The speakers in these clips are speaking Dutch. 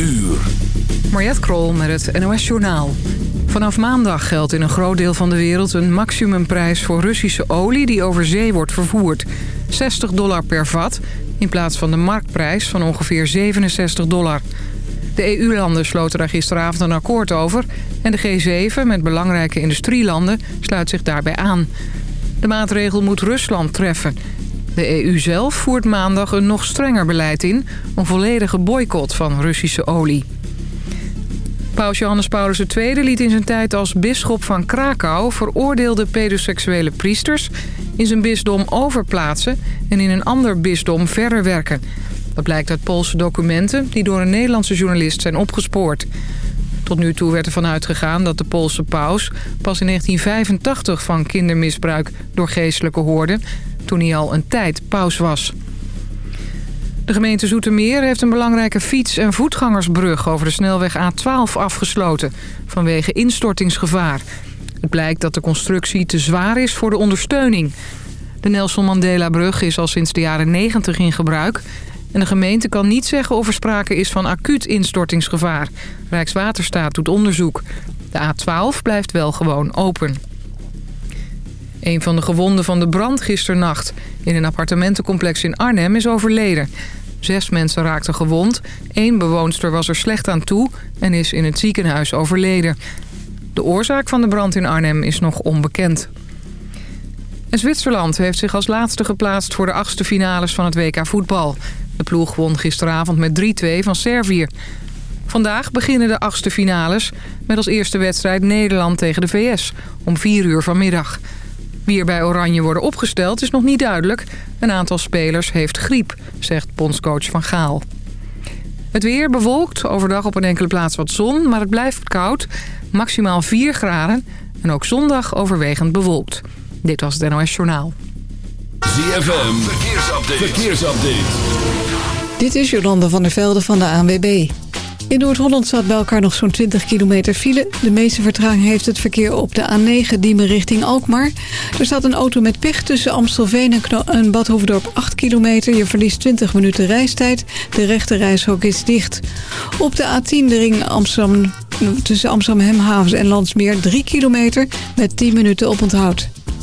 uur. Mariette Krol met het NOS Journaal. Vanaf maandag geldt in een groot deel van de wereld een maximumprijs voor Russische olie die over zee wordt vervoerd. 60 dollar per vat in plaats van de marktprijs van ongeveer 67 dollar. De EU-landen sloten daar gisteravond een akkoord over... en de G7 met belangrijke industrielanden sluit zich daarbij aan. De maatregel moet Rusland treffen. De EU zelf voert maandag een nog strenger beleid in... een volledige boycott van Russische olie. Paus Johannes Paulus II liet in zijn tijd als bisschop van Krakau... veroordeelde pedoseksuele priesters in zijn bisdom overplaatsen... en in een ander bisdom verder werken... Dat blijkt uit Poolse documenten die door een Nederlandse journalist zijn opgespoord. Tot nu toe werd ervan uitgegaan dat de Poolse paus pas in 1985 van kindermisbruik door geestelijke hoorde... toen hij al een tijd paus was. De gemeente Zoetermeer heeft een belangrijke fiets- en voetgangersbrug over de snelweg A12 afgesloten vanwege instortingsgevaar. Het blijkt dat de constructie te zwaar is voor de ondersteuning. De Nelson Mandela-brug is al sinds de jaren 90 in gebruik en de gemeente kan niet zeggen of er sprake is van acuut instortingsgevaar. Rijkswaterstaat doet onderzoek. De A12 blijft wel gewoon open. Een van de gewonden van de brand gisternacht in een appartementencomplex in Arnhem is overleden. Zes mensen raakten gewond. Eén bewoonster was er slecht aan toe en is in het ziekenhuis overleden. De oorzaak van de brand in Arnhem is nog onbekend. En Zwitserland heeft zich als laatste geplaatst voor de achtste finales van het WK voetbal. De ploeg won gisteravond met 3-2 van Servië. Vandaag beginnen de achtste finales met als eerste wedstrijd Nederland tegen de VS om 4 uur vanmiddag. Wie er bij Oranje worden opgesteld is nog niet duidelijk. Een aantal spelers heeft griep, zegt bondscoach Van Gaal. Het weer bewolkt, overdag op een enkele plaats wat zon, maar het blijft koud. Maximaal 4 graden en ook zondag overwegend bewolkt. Dit was het NOS Journaal. ZFM, verkeersupdate. verkeersupdate. Dit is Jolanda van der Velde van de ANWB. In Noord-Holland staat bij elkaar nog zo'n 20 kilometer file. De meeste vertraging heeft het verkeer op de A9 Diemen richting Alkmaar. Er staat een auto met pech tussen Amstelveen en, en Bad Hoefdorp 8 kilometer. Je verliest 20 minuten reistijd. De rechte reishok is dicht. Op de A10 de ring Amsterdam, tussen Amsterdam Hemhavens en Landsmeer 3 kilometer met 10 minuten op onthoud.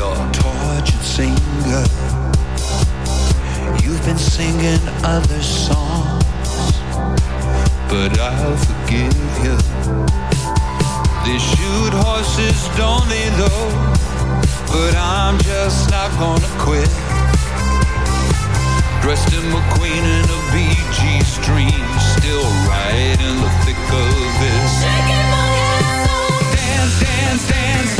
your tortured singer. You've been singing other songs, but I'll forgive you. They shoot horses, don't they, though? But I'm just not gonna quit. Dressed in McQueen and a BG stream, still right in the thick of this. Shaking my head so. Oh. Dance, dance, dance.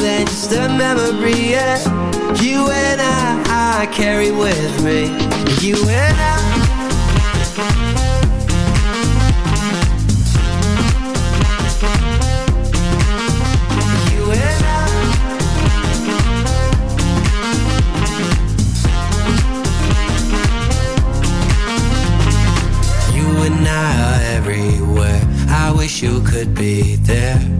than just a memory, yeah. You and I, I carry with me. You and I. You and I, you and I are everywhere. I wish you could be there.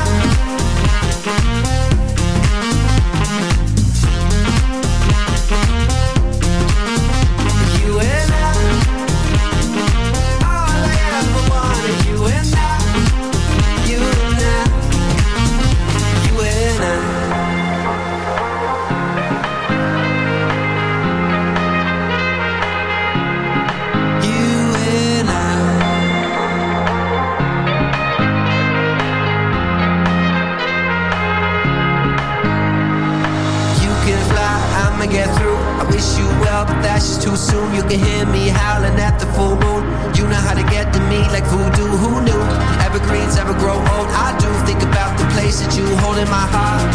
can hear me howling at the full moon. You know how to get to me like voodoo. Who knew? Evergreens ever grow old. I do think about the place that you hold in my heart,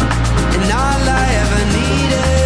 and all I ever needed.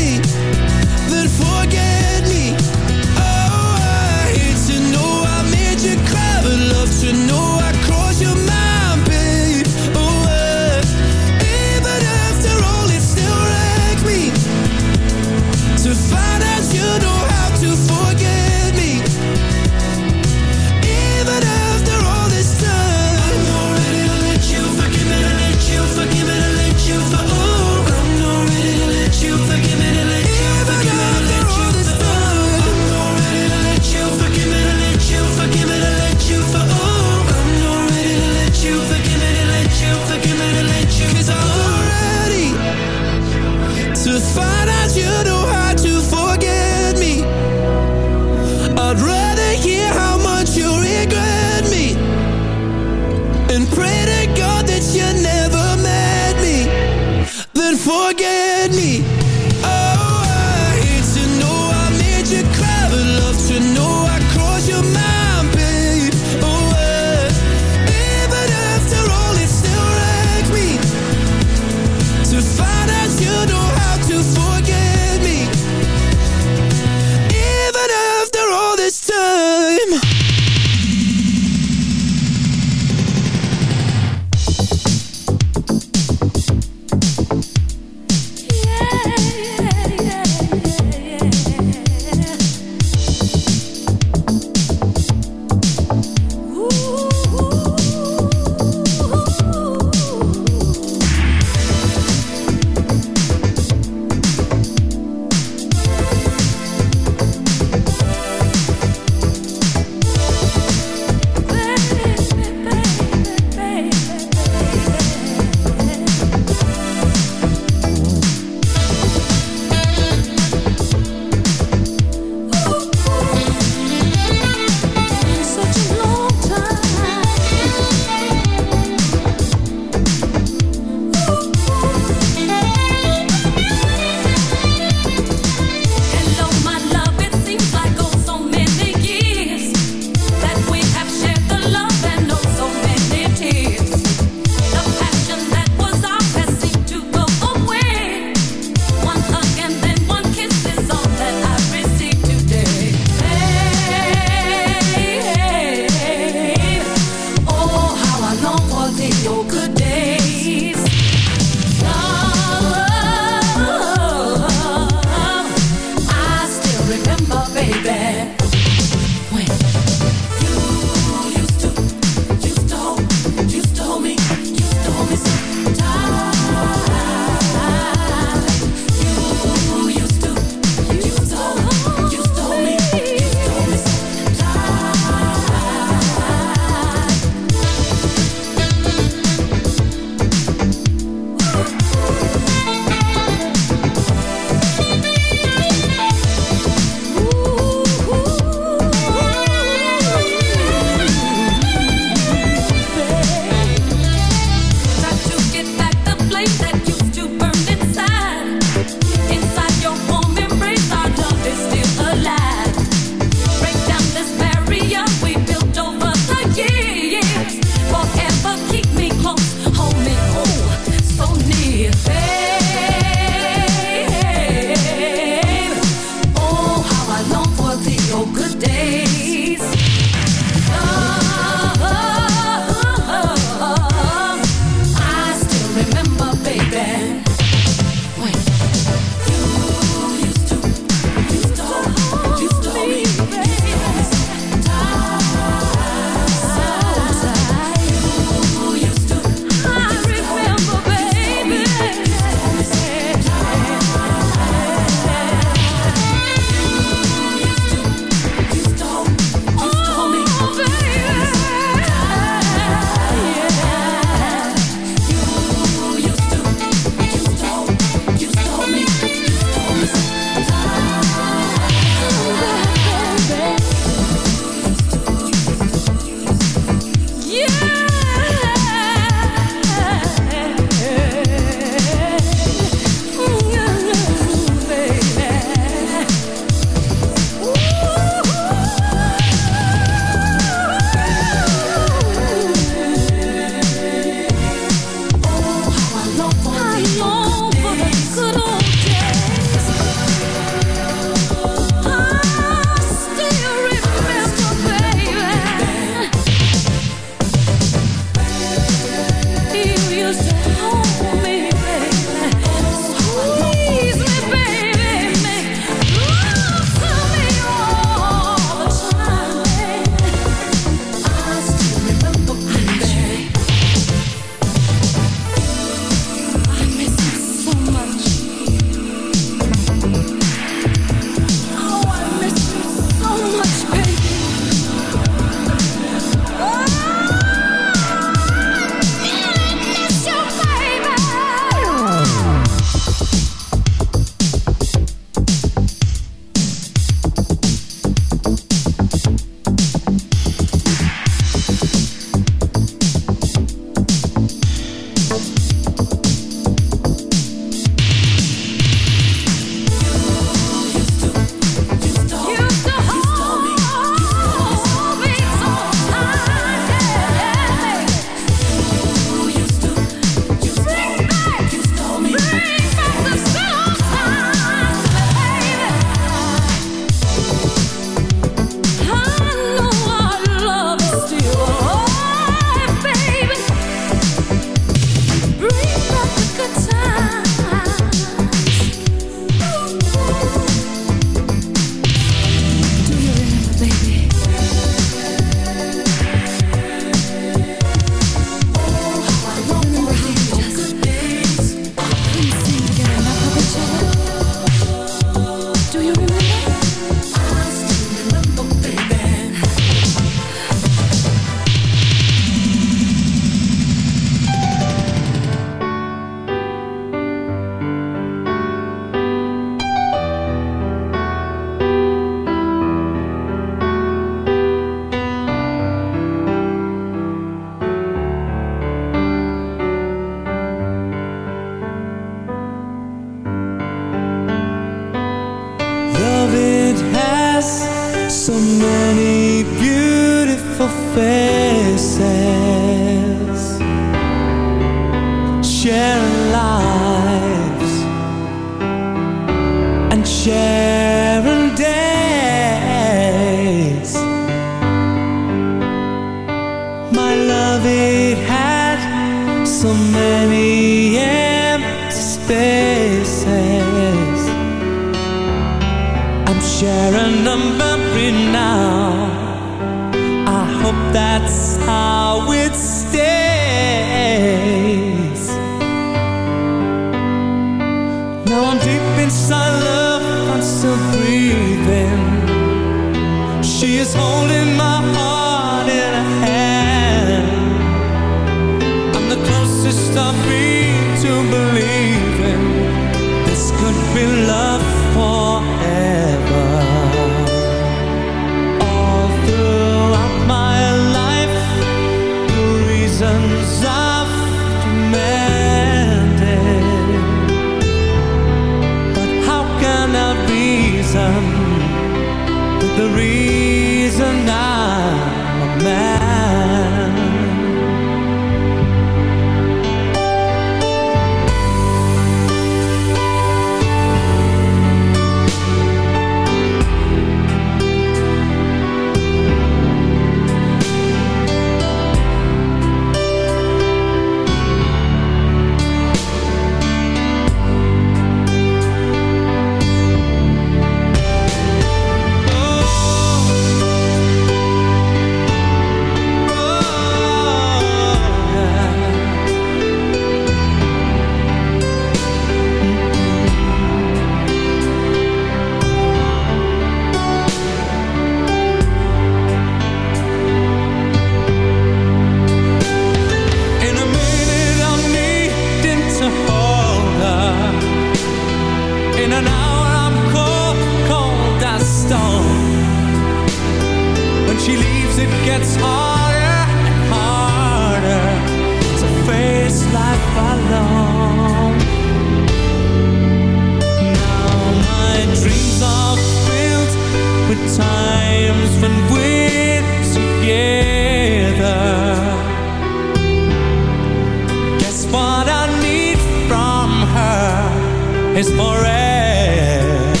Is forever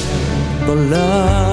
love.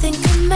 think I'm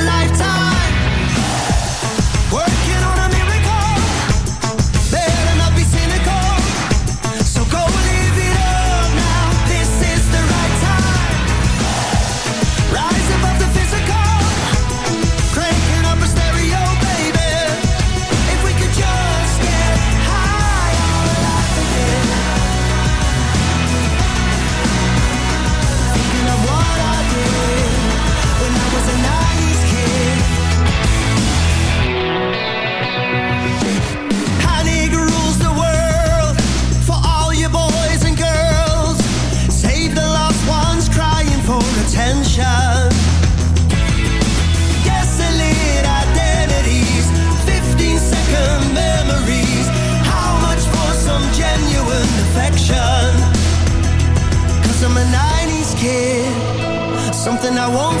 and I won't